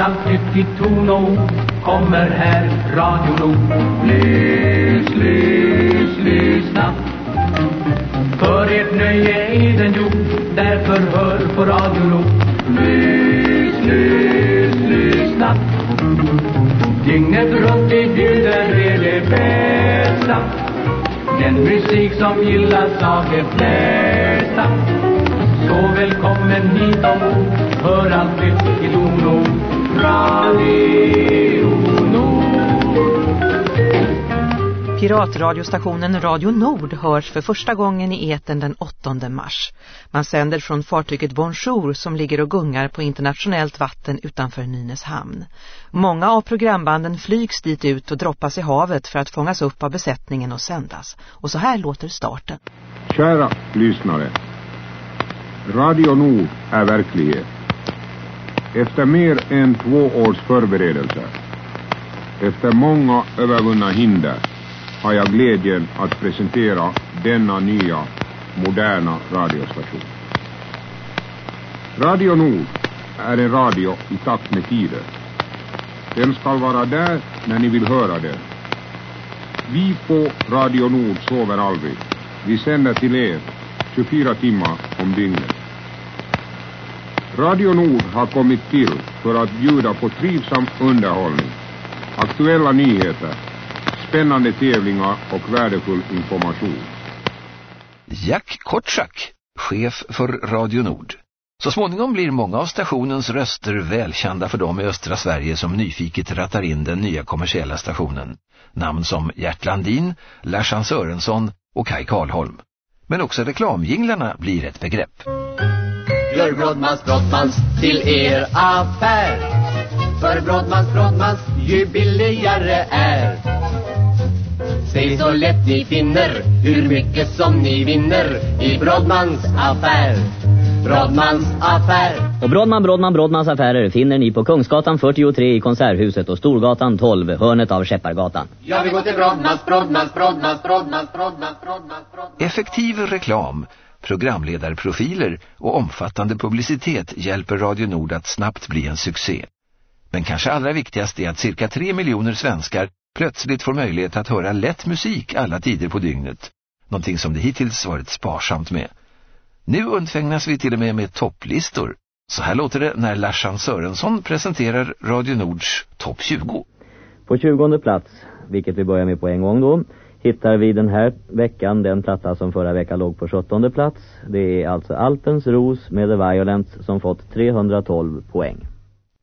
allt nytt i ton och ord kommer här Radio Nord. Lys, lys, lyssna. För ert nöje är den gjord, därför hör på Radio Nord. Lys, lys, lyssna. Dygnet runt vi bjuder er det bästa. Den musik som gillas av de flesta. Så välkommen hit ombord, hör allt nytt i Piratradiostationen Radio Nord hörs för första gången i eten den 8 mars. Man sänder från fartyget Bonjour som ligger och gungar på internationellt vatten utanför Nynäshamn. Många av programbanden flygs dit ut och droppas i havet för att fångas upp av besättningen och sändas. Och så här låter starten. Kära lyssnare. Radio Nord är verklighet. Efter mer än två års förberedelser, efter många övervunna hinder, har jag glädjen att presentera denna nya, moderna radiostation. Radio Nord är en radio i takt med tiden. Den ska vara där när ni vill höra den. Vi på Radio Nord sover aldrig. Vi sänder till er 24 timmar om dygnet. Radio Nord har kommit till för att bjuda på trivsam underhållning, aktuella nyheter, spännande tävlingar och värdefull information. Jack Kortschak, chef för Radio Nord. Så småningom blir många av stationens röster välkända för dem i östra Sverige som nyfiket rattar in den nya kommersiella stationen. Namn som Gert Landin, Larsan Sörensson och Kai Karlholm. Men också reklamjinglarna blir ett begrepp. Gör Brodmans Brodmans till er affär För Brodmans Brodmans ju billigare är Säg så lätt ni finner hur mycket som ni vinner i Brodmans affär Brodmans affär Och Brodman, Brodman, Brodmans affärer finner ni på Kungsgatan 43 i Konserthuset och Storgatan 12, hörnet av Skeppargatan. Jag vill gå till Brodmans, Brodmans, Brodmans, Brodmans, Brodmans, Brodmans, Brodmans Effektiv reklam, programledarprofiler och omfattande publicitet hjälper Radio Nord att snabbt bli en succé. Men kanske allra viktigast är att cirka tre miljoner svenskar plötsligt får möjlighet att höra lätt musik alla tider på dygnet. Någonting som det hittills varit sparsamt med. Nu undfängnas vi till och med med topplistor. Så här låter det när Larsan Sörensson presenterar Radio Nords topp 20. På 20 plats, vilket vi börjar med på en gång då, hittar vi den här veckan den platta som förra veckan låg på 17 plats. Det är alltså Alpens Ros med The Violence som fått 312 poäng.